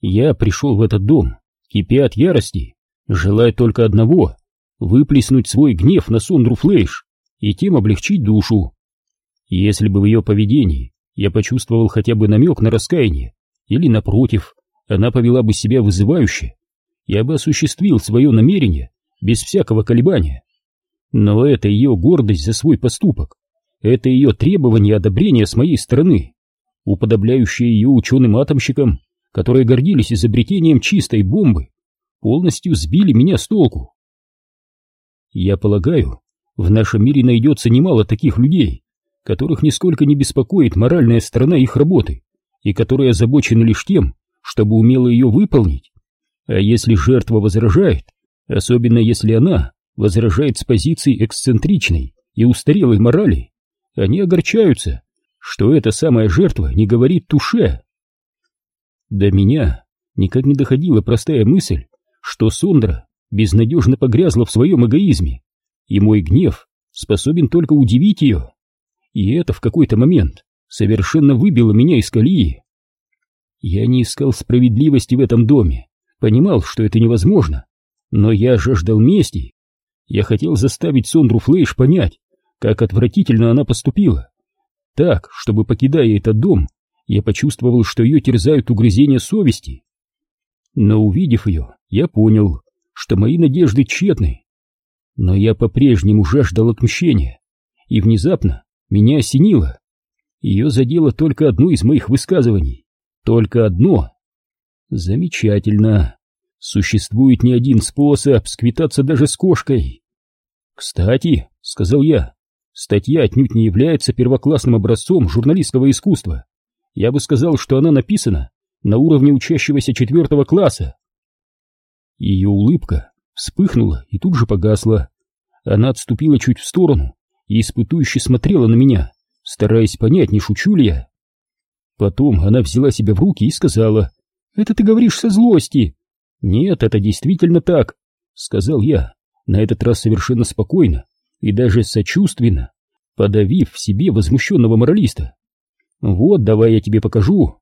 Я пришел в этот дом, кипя от ярости, желая только одного — выплеснуть свой гнев на Сондру Флейш и тем облегчить душу. Если бы в ее поведении я почувствовал хотя бы намек на раскаяние, или, напротив, она повела бы себя вызывающе, я бы осуществил свое намерение без всякого колебания. Но это ее гордость за свой поступок, это ее требование одобрения с моей стороны, уподобляющее ее ученым-атомщикам, которые гордились изобретением чистой бомбы, полностью сбили меня с толку. Я полагаю, в нашем мире найдется немало таких людей, которых нисколько не беспокоит моральная сторона их работы и которые озабочены лишь тем, чтобы умело ее выполнить. А если жертва возражает, особенно если она возражает с позиции эксцентричной и устарелой морали, они огорчаются, что эта самая жертва не говорит туше. До меня никак не доходила простая мысль, что Сондра безнадежно погрязла в своем эгоизме, и мой гнев способен только удивить ее. И это в какой-то момент совершенно выбило меня из колеи. Я не искал справедливости в этом доме, понимал, что это невозможно, но я жаждал мести. Я хотел заставить Сондру Флейш понять, как отвратительно она поступила. Так, чтобы, покидая этот дом, я почувствовал, что ее терзают угрызения совести. Но увидев ее, я понял, что мои надежды тщетны. Но я по-прежнему жаждал отмщения, и внезапно меня осенило. Ее задело только одно из моих высказываний. Только одно. Замечательно. Существует не один способ сквитаться даже с кошкой. Кстати, — сказал я, — статья отнюдь не является первоклассным образцом журналистского искусства. Я бы сказал, что она написана на уровне учащегося четвертого класса. Ее улыбка вспыхнула и тут же погасла. Она отступила чуть в сторону и испытующе смотрела на меня, стараясь понять, не шучу ли я. Потом она взяла себя в руки и сказала, «Это ты говоришь со злости». «Нет, это действительно так», — сказал я, на этот раз совершенно спокойно и даже сочувственно, подавив в себе возмущенного моралиста. «Вот, давай я тебе покажу».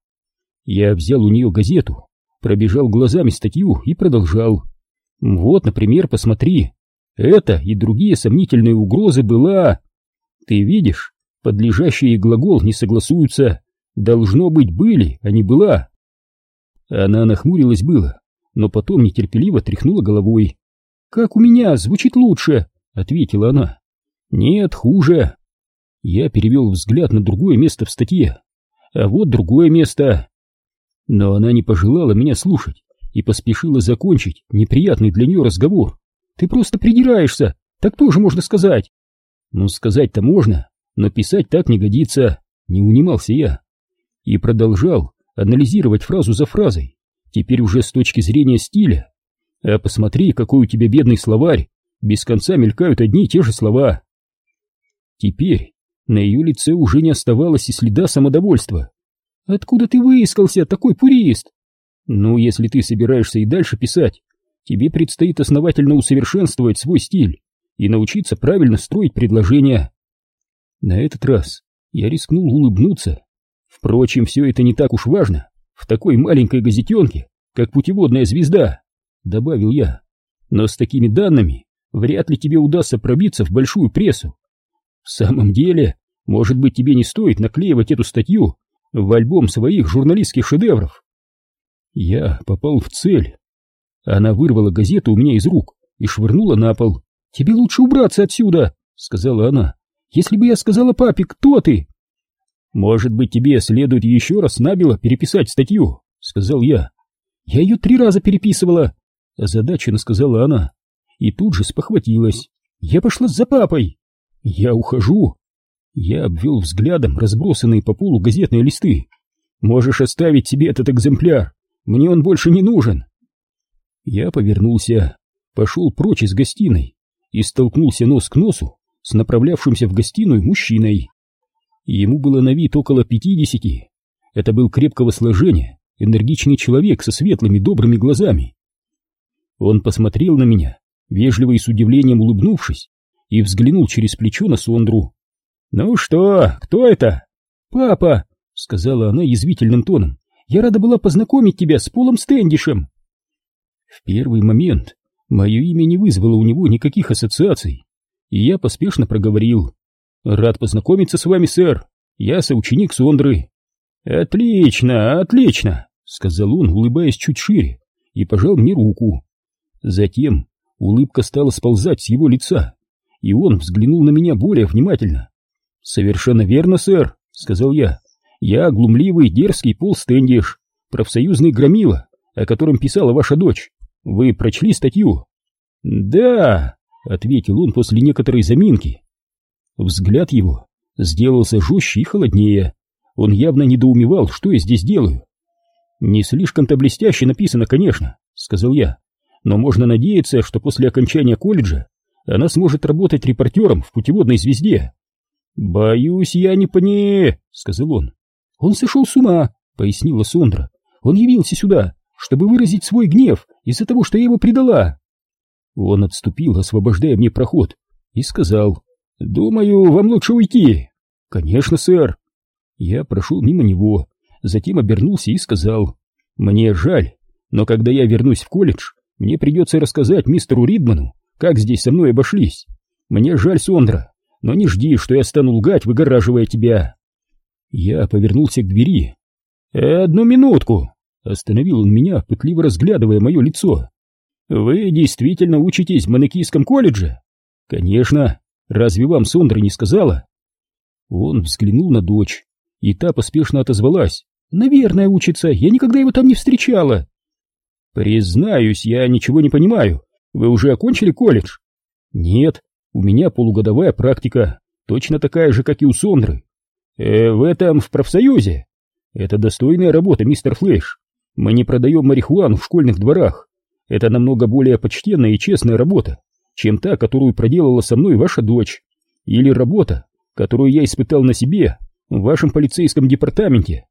Я взял у нее газету, пробежал глазами статью и продолжал. «Вот, например, посмотри. Это и другие сомнительные угрозы была...» «Ты видишь, подлежащие глагол не согласуются. Должно быть, были, а не была». Она нахмурилась было, но потом нетерпеливо тряхнула головой. «Как у меня, звучит лучше», — ответила она. «Нет, хуже. Я перевел взгляд на другое место в статье. А вот другое место. Но она не пожелала меня слушать и поспешила закончить неприятный для нее разговор. Ты просто придираешься, так тоже можно сказать. Ну, сказать-то можно, но писать так не годится, не унимался я. И продолжал анализировать фразу за фразой, теперь уже с точки зрения стиля. А посмотри, какой у тебя бедный словарь, без конца мелькают одни и те же слова. Теперь на ее лице уже не оставалось и следа самодовольства. «Откуда ты выискался, такой пурист?» «Ну, если ты собираешься и дальше писать, тебе предстоит основательно усовершенствовать свой стиль и научиться правильно строить предложения». На этот раз я рискнул улыбнуться. Впрочем, все это не так уж важно в такой маленькой газетенке, как путеводная звезда, добавил я. Но с такими данными вряд ли тебе удастся пробиться в большую прессу. В самом деле, может быть, тебе не стоит наклеивать эту статью в альбом своих журналистских шедевров? Я попал в цель. Она вырвала газету у меня из рук и швырнула на пол. «Тебе лучше убраться отсюда», — сказала она. «Если бы я сказала папе, кто ты?» «Может быть, тебе следует еще раз набело переписать статью», — сказал я. «Я ее три раза переписывала», — озадаченно сказала она. И тут же спохватилась. «Я пошла за папой». «Я ухожу!» Я обвел взглядом разбросанные по полу газетные листы. «Можешь оставить себе этот экземпляр, мне он больше не нужен!» Я повернулся, пошел прочь из гостиной и столкнулся нос к носу с направлявшимся в гостиную мужчиной. Ему было на вид около пятидесяти. Это был крепкого сложения, энергичный человек со светлыми добрыми глазами. Он посмотрел на меня, вежливо и с удивлением улыбнувшись, и взглянул через плечо на Сондру. «Ну что, кто это?» «Папа!» — сказала она язвительным тоном. Я рада была познакомить тебя с Полом Стэндишем. В первый момент мое имя не вызвало у него никаких ассоциаций, и я поспешно проговорил. Рад познакомиться с вами, сэр. Я соученик Сондры. Отлично, отлично, сказал он, улыбаясь чуть шире, и пожал мне руку. Затем улыбка стала сползать с его лица, и он взглянул на меня более внимательно. «Совершенно верно, сэр», — сказал я. «Я глумливый, дерзкий Пол Стэндиш, профсоюзный громила, о котором писала ваша дочь. Вы прочли статью?» «Да», — ответил он после некоторой заминки. Взгляд его сделался жестче и холоднее. Он явно недоумевал, что я здесь делаю. «Не слишком-то блестяще написано, конечно», — сказал я. «Но можно надеяться, что после окончания колледжа она сможет работать репортером в путеводной звезде». «Боюсь, я не поне...» — сказал он. «Он сошел с ума», — пояснила Сондра. «Он явился сюда, чтобы выразить свой гнев из-за того, что я его предала». Он отступил, освобождая мне проход, и сказал, «Думаю, вам лучше уйти». «Конечно, сэр». Я прошел мимо него, затем обернулся и сказал, «Мне жаль, но когда я вернусь в колледж, мне придется рассказать мистеру Ридману, как здесь со мной обошлись. Мне жаль, Сондра, но не жди, что я стану лгать, выгораживая тебя. Я повернулся к двери. «Одну минутку!» — остановил он меня, пытливо разглядывая мое лицо. «Вы действительно учитесь в Манекийском колледже?» «Конечно. Разве вам Сондра не сказала?» Он взглянул на дочь, и та поспешно отозвалась. «Наверное, учится. Я никогда его там не встречала». «Признаюсь, я ничего не понимаю. Вы уже окончили колледж?» «Нет, у меня полугодовая практика, точно такая же, как и у Сондры. Э, в этом, в профсоюзе. Это достойная работа, мистер Флэш. Мы не продаем марихуану в школьных дворах. Это намного более почтенная и честная работа, чем та, которую проделала со мной ваша дочь. Или работа, которую я испытал на себе в вашем полицейском департаменте.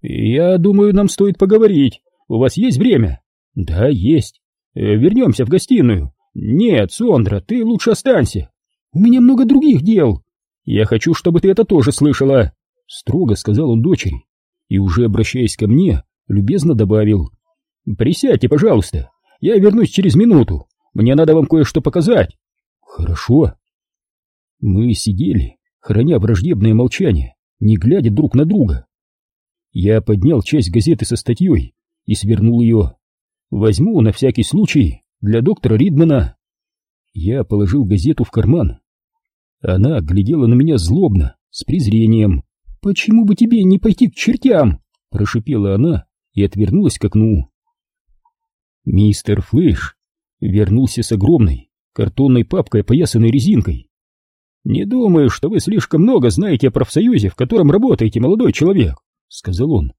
Я думаю, нам стоит поговорить. У вас есть время? Да, есть. Э, вернемся в гостиную. «Нет, Сондра, ты лучше останься. У меня много других дел. Я хочу, чтобы ты это тоже слышала», — строго сказал он дочери. И уже обращаясь ко мне, любезно добавил. «Присядьте, пожалуйста. Я вернусь через минуту. Мне надо вам кое-что показать». «Хорошо». Мы сидели, храня враждебное молчание, не глядя друг на друга. Я поднял часть газеты со статьей и свернул ее. Возьму на всякий случай для доктора Ридмана. Я положил газету в карман. Она глядела на меня злобно, с презрением. «Почему бы тебе не пойти к чертям?» — прошипела она и отвернулась к окну. Мистер Флэш вернулся с огромной картонной папкой, опоясанной резинкой. «Не думаю, что вы слишком много знаете о профсоюзе, в котором работаете, молодой человек», — сказал он.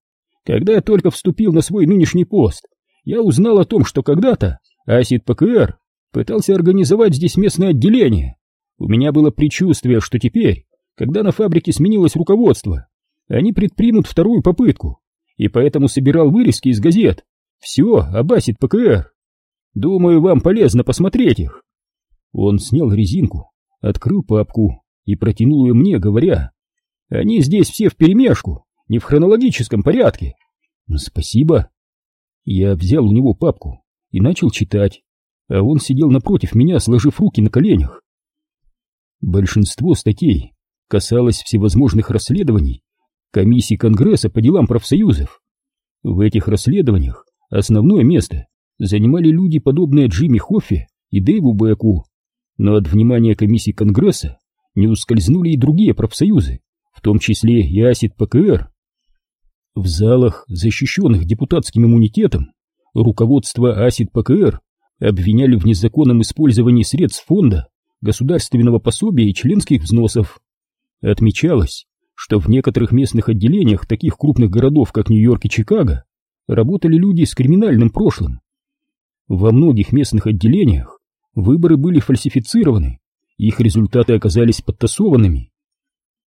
«Когда я только вступил на свой нынешний пост, я узнал о том, что когда-то Асид ПКР пытался организовать здесь местное отделение. У меня было предчувствие, что теперь, когда на фабрике сменилось руководство, они предпримут вторую попытку, и поэтому собирал вырезки из газет. Все об Асид ПКР. Думаю, вам полезно посмотреть их. Он снял резинку, открыл папку и протянул ее мне, говоря, они здесь все вперемешку, не в хронологическом порядке. Спасибо. Я взял у него папку и начал читать, а он сидел напротив меня, сложив руки на коленях. Большинство статей касалось всевозможных расследований комиссии Конгресса по делам профсоюзов. В этих расследованиях основное место занимали люди, подобные Джимми Хоффе и Дэйву Беку, но от внимания комиссии Конгресса не ускользнули и другие профсоюзы, в том числе и АСИД ПКР. В залах, защищенных депутатским иммунитетом, руководство АСИД ПКР обвиняли в незаконном использовании средств фонда, государственного пособия и членских взносов. Отмечалось, что в некоторых местных отделениях таких крупных городов, как Нью-Йорк и Чикаго, работали люди с криминальным прошлым. Во многих местных отделениях выборы были фальсифицированы, их результаты оказались подтасованными.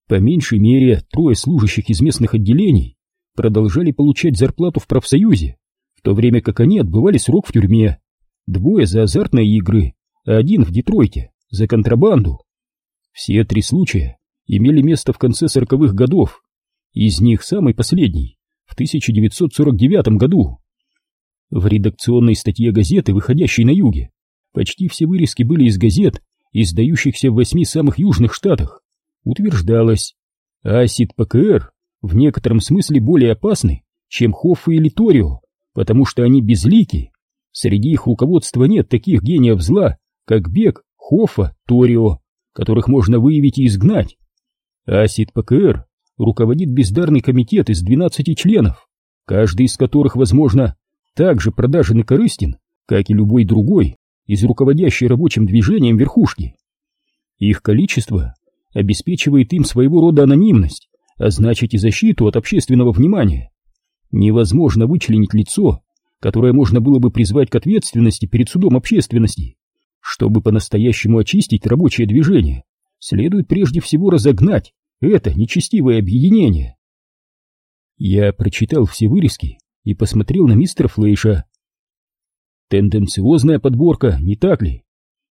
По меньшей мере, трое служащих из местных отделений продолжали получать зарплату в профсоюзе, то время как они отбывали срок в тюрьме. Двое за азартные игры, а один в Детройте за контрабанду. Все три случая имели место в конце сороковых годов. Из них самый последний в 1949 году. В редакционной статье газеты, выходящей на юге, почти все вырезки были из газет, издающихся в восьми самых южных штатах. Утверждалось, асид ПКР в некотором смысле более опасны, чем Хоффы или Торио, потому что они безлики. Среди их руководства нет таких гениев зла, как Бек, Хоффа, Торио, которых можно выявить и изгнать. Асид ПКР руководит бездарный комитет из 12 членов, каждый из которых, возможно, так же продажен и корыстен, как и любой другой из руководящей рабочим движением верхушки. Их количество обеспечивает им своего рода анонимность, а значит и защиту от общественного внимания. Невозможно вычленить лицо, которое можно было бы призвать к ответственности перед судом общественности. Чтобы по-настоящему очистить рабочее движение, следует прежде всего разогнать это нечестивое объединение. Я прочитал все вырезки и посмотрел на мистера Флейша. Тенденциозная подборка, не так ли?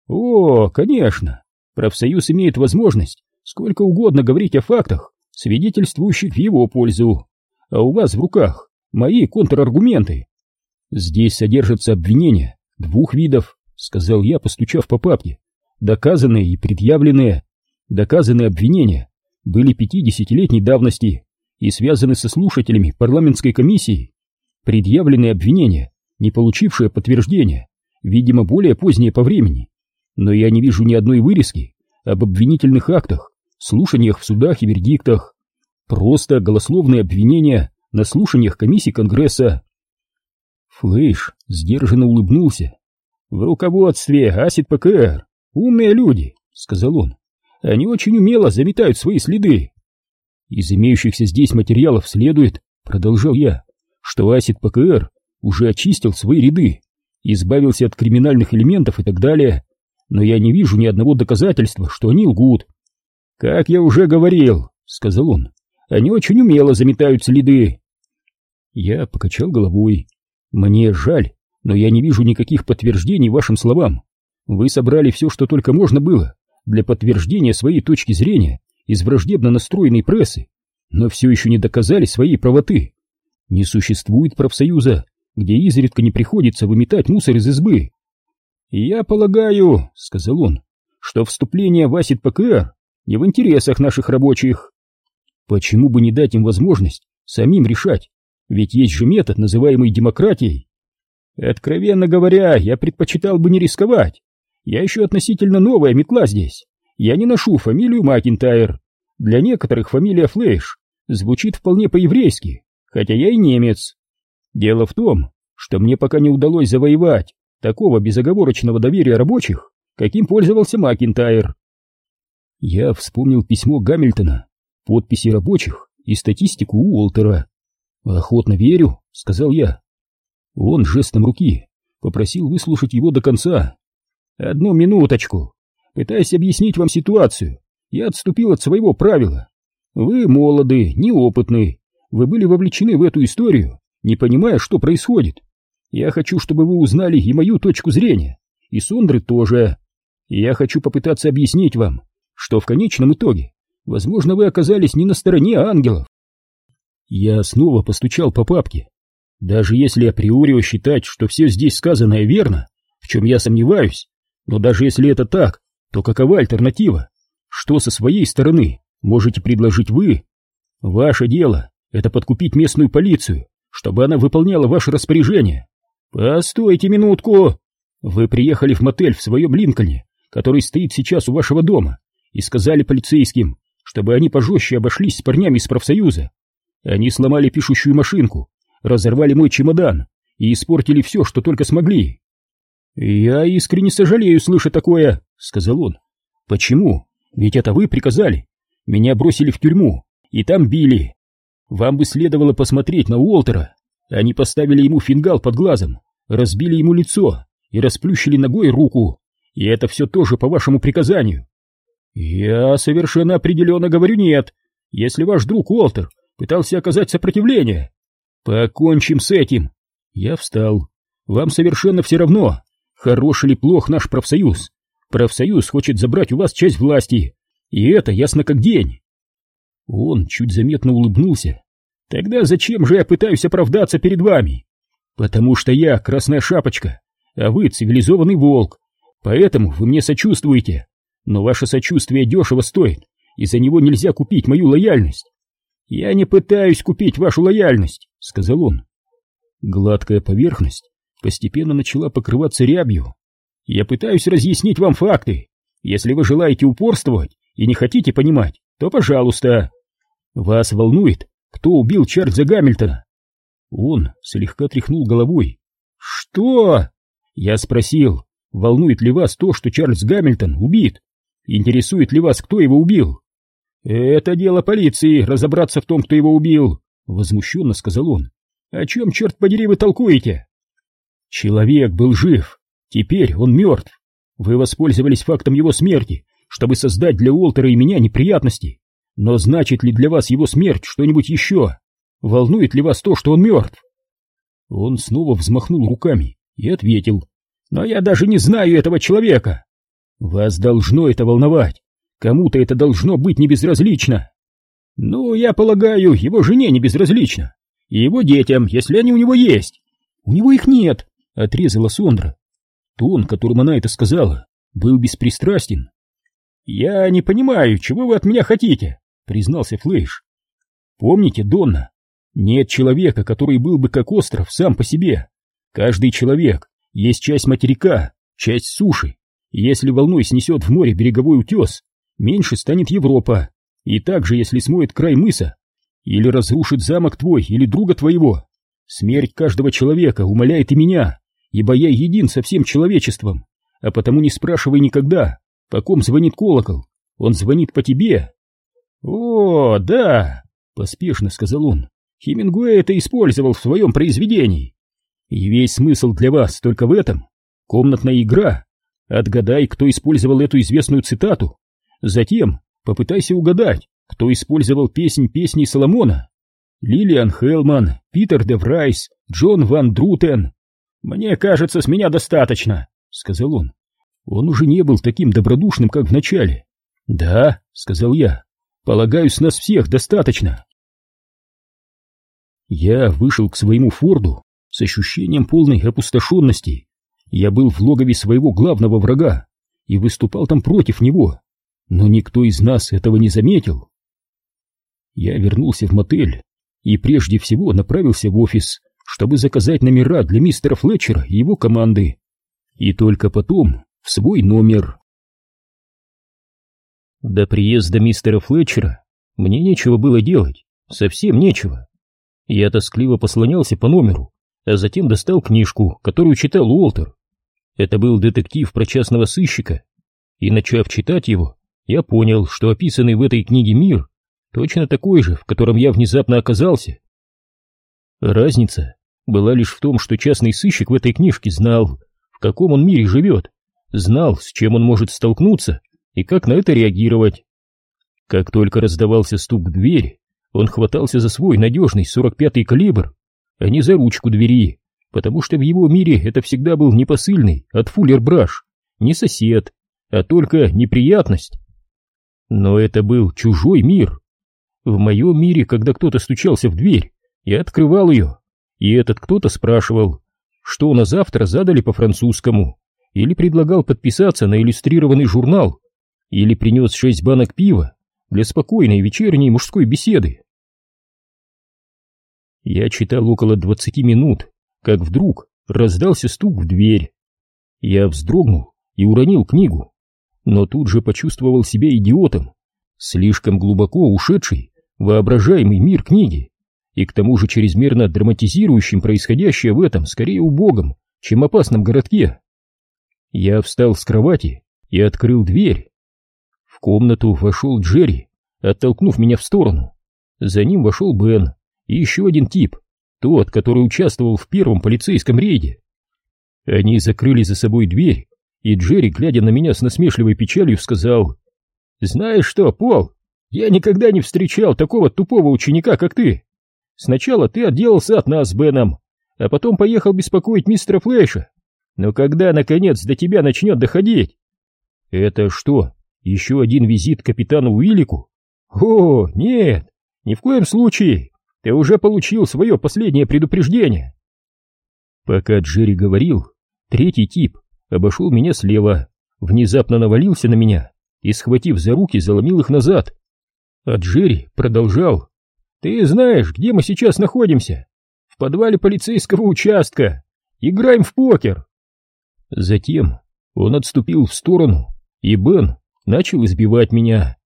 О, конечно. Профсоюз имеет возможность сколько угодно говорить о фактах, свидетельствующих в его пользу. А у вас в руках мои контраргументы. Здесь содержатся обвинения двух видов, сказал я, постучав по папке. Доказанные и предъявленные. Доказанные обвинения были пятидесятилетней давности и связаны со слушателями парламентской комиссии. Предъявленные обвинения, не получившие подтверждения, видимо, более поздние по времени. Но я не вижу ни одной вырезки об обвинительных актах, слушаниях в судах и вердиктах. Просто голословные обвинения на слушаниях комиссии Конгресса. Флэш сдержанно улыбнулся. «В руководстве Асид ПКР умные люди», — сказал он. «Они очень умело заметают свои следы». «Из имеющихся здесь материалов следует», — продолжал я, «что Асид ПКР уже очистил свои ряды, избавился от криминальных элементов и так далее, но я не вижу ни одного доказательства, что они лгут». «Как я уже говорил», — сказал он, — «они очень умело заметают следы». Я покачал головой. Мне жаль, но я не вижу никаких подтверждений вашим словам. Вы собрали все, что только можно было, для подтверждения своей точки зрения из враждебно настроенной прессы, но все еще не доказали своей правоты. Не существует профсоюза, где изредка не приходится выметать мусор из избы. «Я полагаю», — сказал он, — «что вступление в АСИД ПКР не в интересах наших рабочих». Почему бы не дать им возможность самим решать, ведь есть же метод, называемый демократией. Откровенно говоря, я предпочитал бы не рисковать. Я еще относительно новая метла здесь. Я не ношу фамилию Макинтайр. Для некоторых фамилия Флэш звучит вполне по-еврейски, хотя я и немец. Дело в том, что мне пока не удалось завоевать такого безоговорочного доверия рабочих, каким пользовался Макинтайр. Я вспомнил письмо Гамильтона, подписи рабочих и статистику Уолтера. «Охотно верю», — сказал я. Он жестом руки попросил выслушать его до конца. «Одну минуточку. Пытаясь объяснить вам ситуацию, я отступил от своего правила. Вы молоды, неопытны, вы были вовлечены в эту историю, не понимая, что происходит. Я хочу, чтобы вы узнали и мою точку зрения, и Сондры тоже. я хочу попытаться объяснить вам, что в конечном итоге, возможно, вы оказались не на стороне ангелов, я снова постучал по папке. Даже если априори считать, что все здесь сказанное верно, в чем я сомневаюсь, но даже если это так, то какова альтернатива? Что со своей стороны можете предложить вы? Ваше дело — это подкупить местную полицию, чтобы она выполняла ваше распоряжение. Постойте минутку! Вы приехали в мотель в своем Линкольне, который стоит сейчас у вашего дома, и сказали полицейским, чтобы они пожестче обошлись с парнями из профсоюза, они сломали пишущую машинку, разорвали мой чемодан и испортили все, что только смогли. «Я искренне сожалею, слыша такое», — сказал он. «Почему? Ведь это вы приказали. Меня бросили в тюрьму, и там били. Вам бы следовало посмотреть на Уолтера. Они поставили ему фингал под глазом, разбили ему лицо и расплющили ногой руку. И это все тоже по вашему приказанию». «Я совершенно определенно говорю нет. Если ваш друг Уолтер пытался оказать сопротивление. Покончим с этим. Я встал. Вам совершенно все равно, хорош или плох наш профсоюз. Профсоюз хочет забрать у вас часть власти, и это ясно как день. Он чуть заметно улыбнулся. Тогда зачем же я пытаюсь оправдаться перед вами? Потому что я красная шапочка, а вы цивилизованный волк. Поэтому вы мне сочувствуете. Но ваше сочувствие дешево стоит, и за него нельзя купить мою лояльность. Я не пытаюсь купить вашу лояльность, сказал он. Гладкая поверхность постепенно начала покрываться рябью. Я пытаюсь разъяснить вам факты. Если вы желаете упорствовать и не хотите понимать, то пожалуйста. Вас волнует, кто убил Чарльза Гамильтона? Он слегка тряхнул головой. Что? Я спросил, волнует ли вас то, что Чарльз Гамильтон убит? Интересует ли вас, кто его убил? Это дело полиции, разобраться в том, кто его убил, возмущенно сказал он. О чем, черт подери, вы толкуете? Человек был жив, теперь он мертв. Вы воспользовались фактом его смерти, чтобы создать для Уолтера и меня неприятности. Но значит ли для вас его смерть что-нибудь еще? Волнует ли вас то, что он мертв? Он снова взмахнул руками и ответил. Но я даже не знаю этого человека. Вас должно это волновать. Кому-то это должно быть не безразлично. Ну, я полагаю, его жене не безразлично. И его детям, если они у него есть. У него их нет, отрезала Сондра. Тон, которым она это сказала, был беспристрастен. Я не понимаю, чего вы от меня хотите, признался Флейш. Помните, Донна, нет человека, который был бы как остров сам по себе. Каждый человек есть часть материка, часть суши. Если волной снесет в море береговой утес, меньше станет Европа. И также, если смоет край мыса, или разрушит замок твой или друга твоего, смерть каждого человека умоляет и меня, ибо я един со всем человечеством, а потому не спрашивай никогда, по ком звонит колокол, он звонит по тебе. О, да, поспешно сказал он, Хемингуэй это использовал в своем произведении. И весь смысл для вас только в этом. Комнатная игра. Отгадай, кто использовал эту известную цитату. Затем попытайся угадать, кто использовал песнь песней Соломона. Лилиан Хелман, Питер де Врайс, Джон Ван Друтен. «Мне кажется, с меня достаточно», — сказал он. Он уже не был таким добродушным, как в начале. «Да», — сказал я, — «полагаю, с нас всех достаточно». Я вышел к своему форду с ощущением полной опустошенности. Я был в логове своего главного врага и выступал там против него, но никто из нас этого не заметил. Я вернулся в мотель и прежде всего направился в офис, чтобы заказать номера для мистера Флетчера и его команды, и только потом в свой номер. До приезда мистера Флетчера мне нечего было делать, совсем нечего. Я тоскливо послонялся по номеру, а затем достал книжку, которую читал Уолтер. Это был детектив про частного сыщика, и, начав читать его, я понял, что описанный в этой книге мир точно такой же, в котором я внезапно оказался. Разница была лишь в том, что частный сыщик в этой книжке знал, в каком он мире живет, знал, с чем он может столкнуться и как на это реагировать. Как только раздавался стук в дверь, он хватался за свой надежный 45-й калибр, а не за ручку двери, потому что в его мире это всегда был не посыльный от фуллер-браш, не сосед, а только неприятность. Но это был чужой мир. В моем мире, когда кто-то стучался в дверь, я открывал ее, и этот кто-то спрашивал, что на завтра задали по-французскому, или предлагал подписаться на иллюстрированный журнал, или принес шесть банок пива, для спокойной вечерней мужской беседы. Я читал около двадцати минут, как вдруг раздался стук в дверь. Я вздрогнул и уронил книгу, но тут же почувствовал себя идиотом, слишком глубоко ушедший воображаемый мир книги, и к тому же чрезмерно драматизирующим происходящее в этом скорее убогом, чем опасном городке. Я встал с кровати и открыл дверь комнату вошел Джерри, оттолкнув меня в сторону. За ним вошел Бен и еще один тип, тот, который участвовал в первом полицейском рейде. Они закрыли за собой дверь, и Джерри, глядя на меня с насмешливой печалью, сказал, «Знаешь что, Пол, я никогда не встречал такого тупого ученика, как ты. Сначала ты отделался от нас с Беном, а потом поехал беспокоить мистера Флэша. Но когда, наконец, до тебя начнет доходить?» «Это что, еще один визит капитану Уиллику? О, нет, ни в коем случае. Ты уже получил свое последнее предупреждение. Пока Джерри говорил, третий тип обошел меня слева, внезапно навалился на меня и, схватив за руки, заломил их назад. А Джерри продолжал. «Ты знаешь, где мы сейчас находимся? В подвале полицейского участка. Играем в покер!» Затем он отступил в сторону, и Бен начал избивать меня.